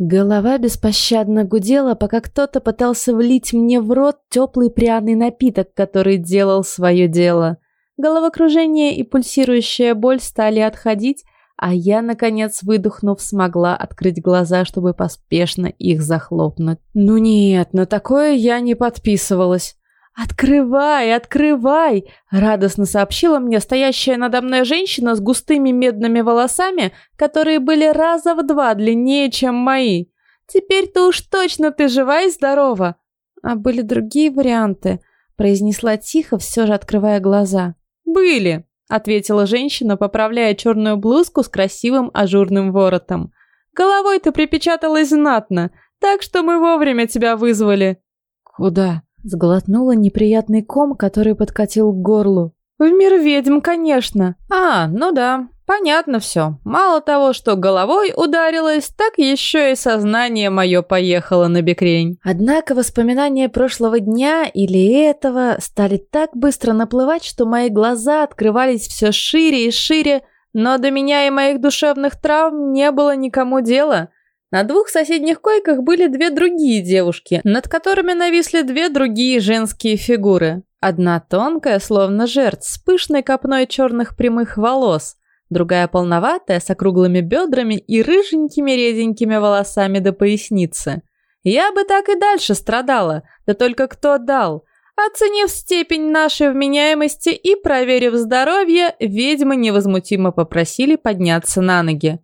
Голова беспощадно гудела, пока кто-то пытался влить мне в рот теплый пряный напиток, который делал свое дело. Головокружение и пульсирующая боль стали отходить, а я, наконец, выдохнув, смогла открыть глаза, чтобы поспешно их захлопнуть. Ну нет, на такое я не подписывалась. «Открывай, открывай!» — радостно сообщила мне стоящая надо мной женщина с густыми медными волосами, которые были раза в два длиннее, чем мои. «Теперь-то уж точно ты жива и здорова!» «А были другие варианты», — произнесла тихо, все же открывая глаза. «Были!» — ответила женщина, поправляя черную блузку с красивым ажурным воротом. «Головой ты припечаталась знатно, так что мы вовремя тебя вызвали». «Куда?» Сглотнула неприятный ком, который подкатил к горлу. «В мир ведьм, конечно!» «А, ну да, понятно все. Мало того, что головой ударилась, так еще и сознание мое поехало на бекрень». Однако воспоминания прошлого дня или этого стали так быстро наплывать, что мои глаза открывались все шире и шире, но до меня и моих душевных травм не было никому дела – на двух соседних койках были две другие девушки, над которыми нависли две другие женские фигуры. Одна тонкая, словно жертв, с пышной копной черных прямых волос, другая полноватая, с округлыми бедрами и рыженькими реденькими волосами до поясницы. Я бы так и дальше страдала, да только кто дал? Оценив степень нашей вменяемости и проверив здоровье, ведьмы невозмутимо попросили подняться на ноги.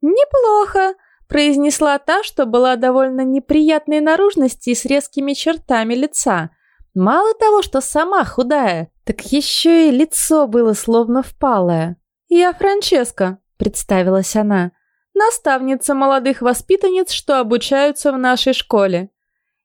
«Неплохо», произнесла та, что была довольно неприятной наружности и с резкими чертами лица. Мало того, что сама худая, так еще и лицо было словно впалое. «Я Франческа», — представилась она, — «наставница молодых воспитанниц, что обучаются в нашей школе».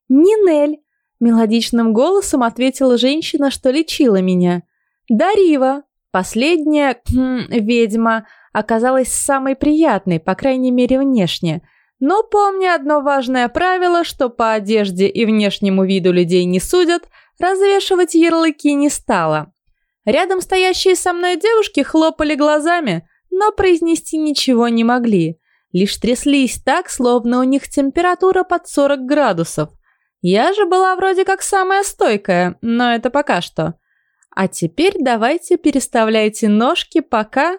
«Нинель», — мелодичным голосом ответила женщина, что лечила меня. «Дарива, последняя ведьма, оказалась самой приятной, по крайней мере внешне. Но помни одно важное правило, что по одежде и внешнему виду людей не судят, развешивать ярлыки не стала. Рядом стоящие со мной девушки хлопали глазами, но произнести ничего не могли. Лишь тряслись так, словно у них температура под 40 градусов. Я же была вроде как самая стойкая, но это пока что. А теперь давайте переставляйте ножки, пока...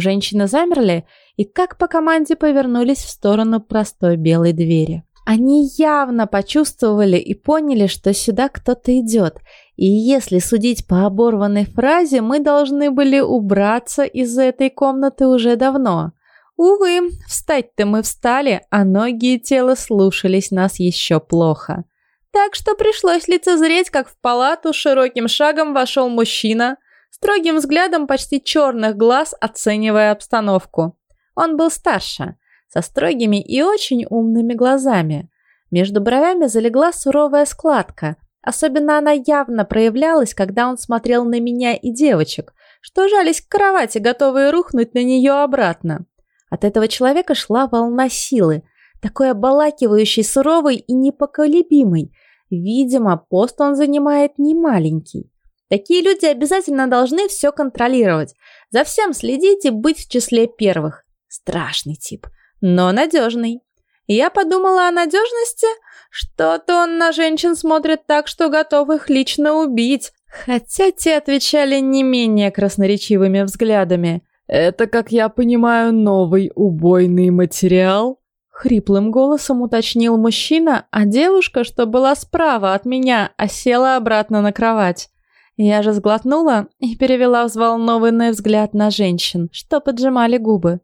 Женщины замерли и как по команде повернулись в сторону простой белой двери. Они явно почувствовали и поняли, что сюда кто-то идет, и если судить по оборванной фразе, мы должны были убраться из этой комнаты уже давно. Увы, встать-то мы встали, а ноги и тело слушались нас еще плохо. Так что пришлось лицезреть, как в палату широким шагом вошел мужчина, строгим взглядом почти черных глаз оценивая обстановку. Он был старше, со строгими и очень умными глазами. Между бровями залегла суровая складка. Особенно она явно проявлялась, когда он смотрел на меня и девочек, что жались к кровати, готовые рухнуть на нее обратно. От этого человека шла волна силы, такой обалакивающий, суровый и непоколебимый. Видимо, пост он занимает не маленький. Такие люди обязательно должны все контролировать, за всем следить и быть в числе первых. Страшный тип, но надежный. Я подумала о надежности. Что-то он на женщин смотрит так, что готов их лично убить. Хотя те отвечали не менее красноречивыми взглядами. «Это, как я понимаю, новый убойный материал?» Хриплым голосом уточнил мужчина, а девушка, что была справа от меня, осела обратно на кровать. Я же сглотнула и перевела взволнованный взгляд на женщин, что поджимали губы.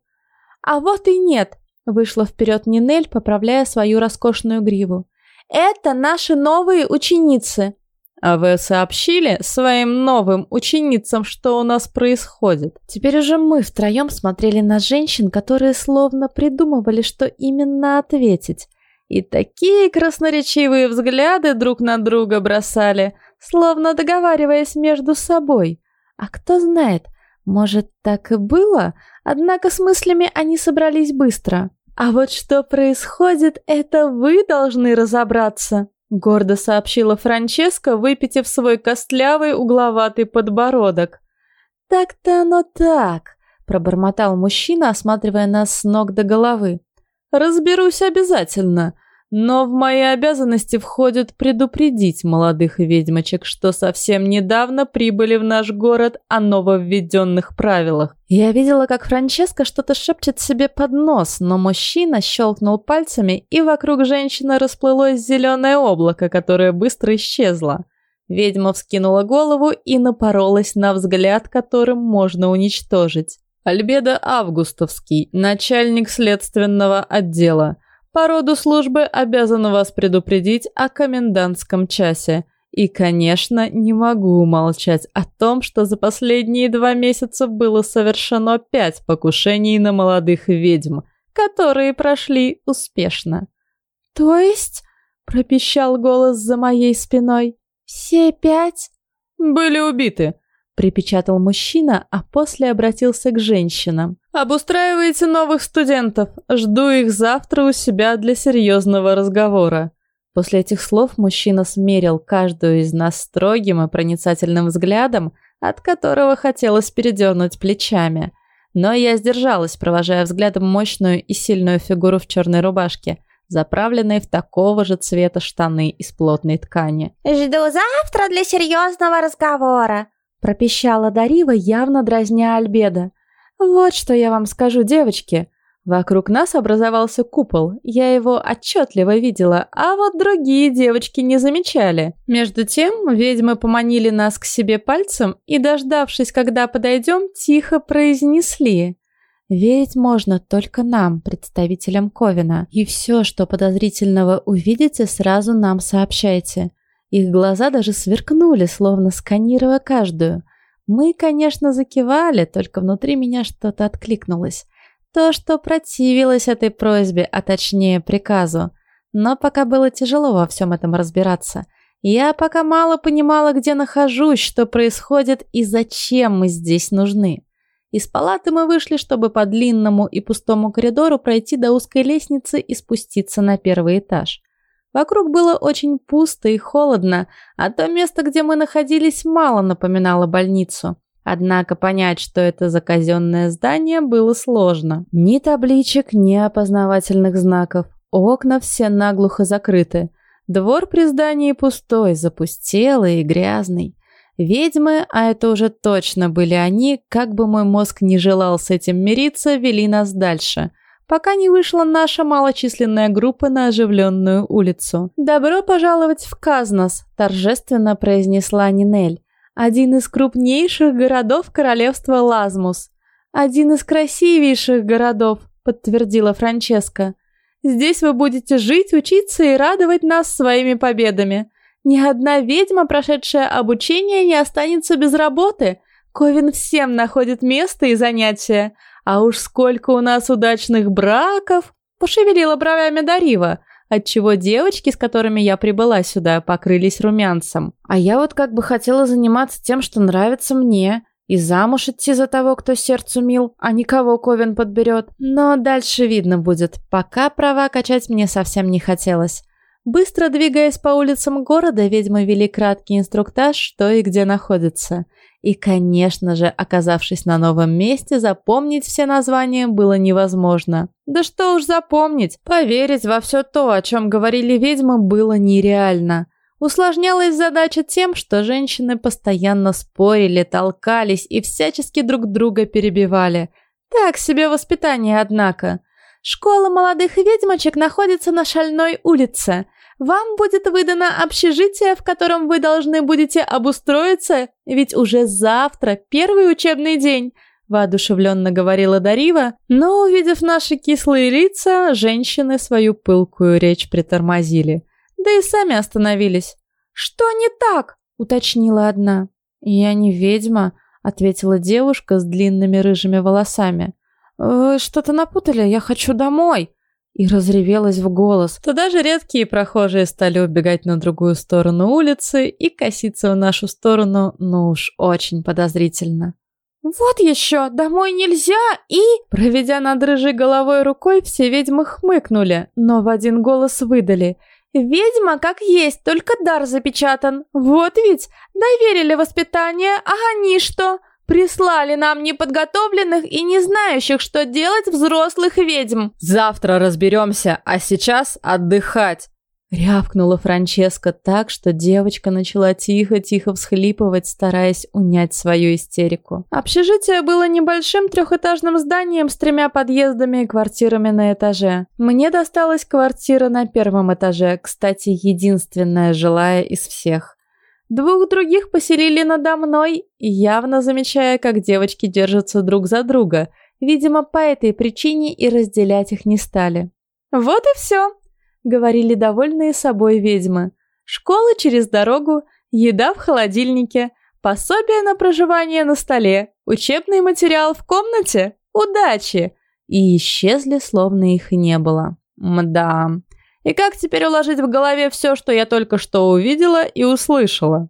«А вот и нет!» – вышла вперед Нинель, поправляя свою роскошную гриву. «Это наши новые ученицы!» «А вы сообщили своим новым ученицам, что у нас происходит?» Теперь уже мы втроем смотрели на женщин, которые словно придумывали, что именно ответить. И такие красноречивые взгляды друг на друга бросали – словно договариваясь между собой. А кто знает, может, так и было, однако с мыслями они собрались быстро. А вот что происходит, это вы должны разобраться, гордо сообщила Франческа, выпитив свой костлявый угловатый подбородок. Так-то оно так, пробормотал мужчина, осматривая нас с ног до головы. Разберусь обязательно. Но в мои обязанности входит предупредить молодых ведьмочек, что совсем недавно прибыли в наш город о нововведенных правилах. Я видела, как Франческа что-то шепчет себе под нос, но мужчина щелкнул пальцами, и вокруг женщины расплылось зеленое облако, которое быстро исчезло. Ведьма вскинула голову и напоролась на взгляд, которым можно уничтожить. Альбеда Августовский, начальник следственного отдела. По роду службы обязан вас предупредить о комендантском часе. И, конечно, не могу умолчать о том, что за последние два месяца было совершено пять покушений на молодых ведьм, которые прошли успешно. «То есть?» – пропищал голос за моей спиной. «Все пять?» «Были убиты», — припечатал мужчина, а после обратился к женщинам. «Обустраивайте новых студентов. Жду их завтра у себя для серьезного разговора». После этих слов мужчина смерил каждую из нас строгим и проницательным взглядом, от которого хотелось передернуть плечами. Но я сдержалась, провожая взглядом мощную и сильную фигуру в черной рубашке — заправленные в такого же цвета штаны из плотной ткани. «Жду завтра для серьезного разговора», – пропищала Дарива, явно дразня Альбеда. «Вот что я вам скажу, девочки. Вокруг нас образовался купол, я его отчетливо видела, а вот другие девочки не замечали. Между тем ведьмы поманили нас к себе пальцем и, дождавшись, когда подойдем, тихо произнесли Верить можно только нам, представителям Ковина. И все, что подозрительного увидите, сразу нам сообщайте. Их глаза даже сверкнули, словно сканируя каждую. Мы, конечно, закивали, только внутри меня что-то откликнулось. То, что противилось этой просьбе, а точнее приказу. Но пока было тяжело во всем этом разбираться. Я пока мало понимала, где нахожусь, что происходит и зачем мы здесь нужны. Из палаты мы вышли, чтобы по длинному и пустому коридору пройти до узкой лестницы и спуститься на первый этаж. Вокруг было очень пусто и холодно, а то место, где мы находились, мало напоминало больницу. Однако понять, что это за казенное здание, было сложно. Ни табличек, ни опознавательных знаков. Окна все наглухо закрыты. Двор при здании пустой, запустелый и грязный. Ведьмы, а это уже точно были они, как бы мой мозг не желал с этим мириться, вели нас дальше, пока не вышла наша малочисленная группа на оживленную улицу. «Добро пожаловать в Казнос», – торжественно произнесла Нинель. «Один из крупнейших городов королевства Лазмус. Один из красивейших городов», – подтвердила Франческа. «Здесь вы будете жить, учиться и радовать нас своими победами». Ни одна ведьма, прошедшая обучение, не останется без работы. Ковин всем находит место и занятия. А уж сколько у нас удачных браков!» Пошевелила бровями Дарива, отчего девочки, с которыми я прибыла сюда, покрылись румянцем. А я вот как бы хотела заниматься тем, что нравится мне, и замуж идти за того, кто сердцу мил, а никого Ковин подберет. Но дальше видно будет. Пока права качать мне совсем не хотелось. Быстро двигаясь по улицам города, ведьмы вели краткий инструктаж, что и где находится. И, конечно же, оказавшись на новом месте, запомнить все названия было невозможно. Да что уж запомнить, поверить во все то, о чем говорили ведьмы, было нереально. Усложнялась задача тем, что женщины постоянно спорили, толкались и всячески друг друга перебивали. Так себе воспитание, однако. Школа молодых ведьмочек находится на Шальной улице. Вам будет выдано общежитие, в котором вы должны будете обустроиться, ведь уже завтра первый учебный день, воодушевленно говорила Дарива, но, увидев наши кислые лица, женщины свою пылкую речь притормозили. Да и сами остановились. «Что не так?» — уточнила одна. «Я не ведьма», — ответила девушка с длинными рыжими волосами. «Вы что-то напутали, я хочу домой!» И разревелась в голос. То даже редкие прохожие стали убегать на другую сторону улицы и коситься в нашу сторону, ну уж очень подозрительно. «Вот еще! Домой нельзя!» И, проведя над рыжей головой рукой, все ведьмы хмыкнули, но в один голос выдали. «Ведьма как есть, только дар запечатан. Вот ведь! Доверили воспитание, а они что? Прислали нам неподготовленных и не знающих, что делать взрослых ведьм. Завтра разберемся, а сейчас отдыхать. Рявкнула Франческа так, что девочка начала тихо-тихо всхлипывать, стараясь унять свою истерику. Общежитие было небольшим трехэтажным зданием с тремя подъездами и квартирами на этаже. Мне досталась квартира на первом этаже, кстати, единственная жилая из всех. Двух других поселили надо мной, явно замечая, как девочки держатся друг за друга. Видимо, по этой причине и разделять их не стали. Вот и все. — говорили довольные собой ведьмы. «Школа через дорогу, еда в холодильнике, пособие на проживание на столе, учебный материал в комнате. Удачи!» И исчезли, словно их и не было. Мда. И как теперь уложить в голове все, что я только что увидела и услышала?